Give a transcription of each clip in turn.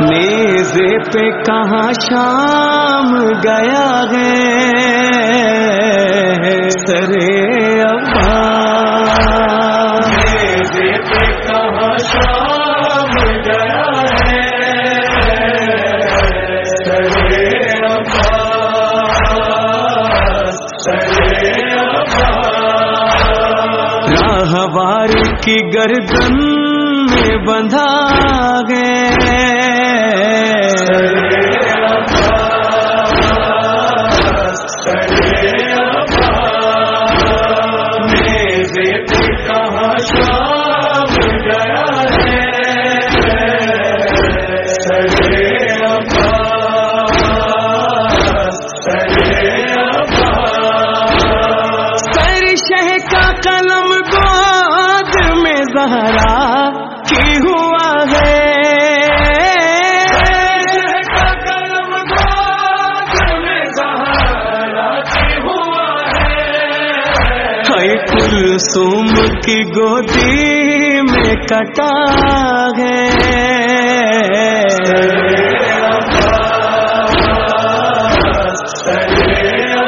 نیزے پہ کہاں شام گیا ہے؟ سرے ابا نیزے پہ کہاں شام گیا ہے؟ سرے ابا سرے ابا راہوار کی گردن میں بندھا گئے قلم گود میں زہرا کی ہوا ہے۔ کلسوم کی گودی میں کٹا ہے۔ کہاں شام گیا کی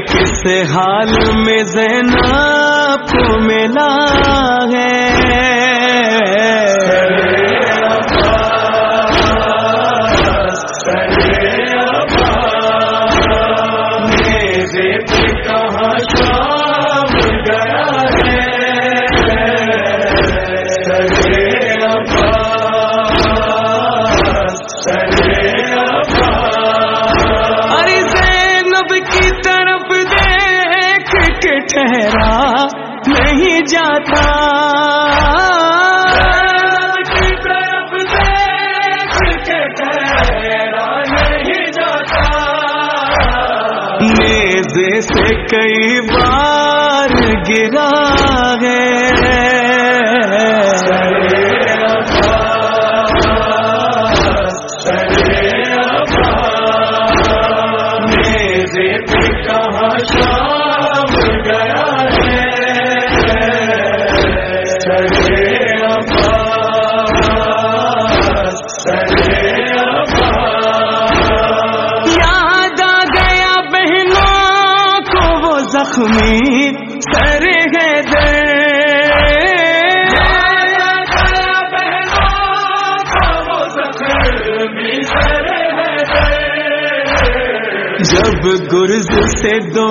کس حال میں زینب کو ملا ہے۔ تھا۔ نیز سے کئی بار گرا ہے۔ زخمی سر ہے جب گرز سے دو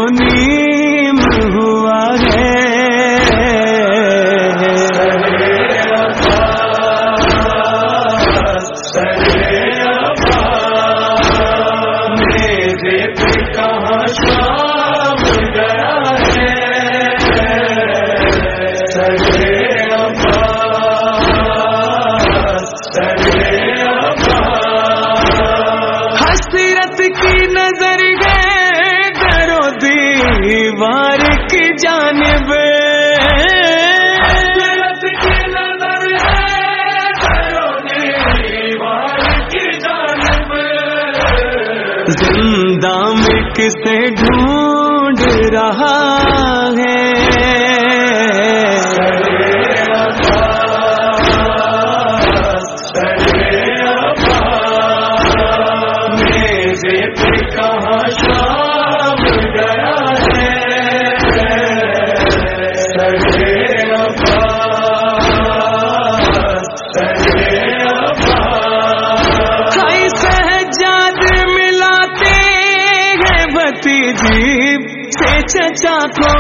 چچا کو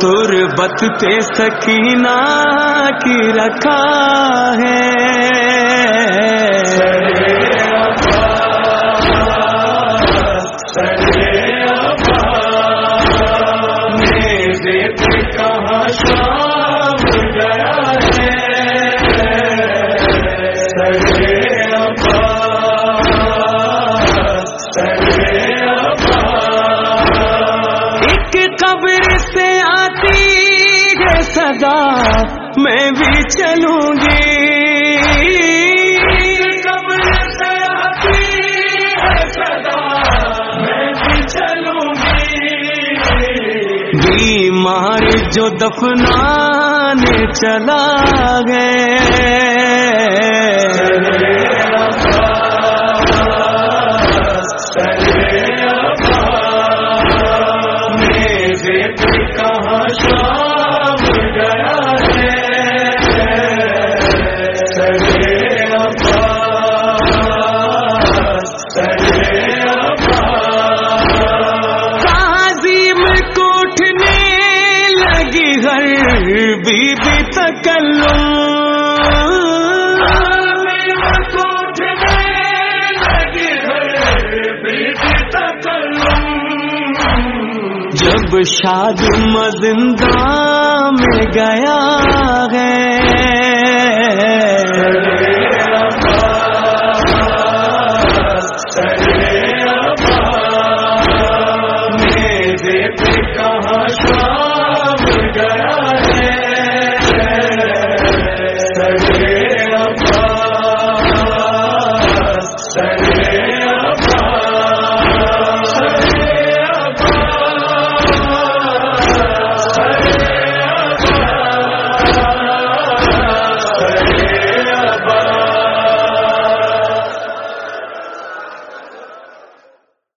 تربت پہ سکینہ کی رکھا ہے۔ میں بھی چلوں گی۔ بیمار جو دفنانے چلا گئے۔ جب شاد مزندہ میں گیا ہے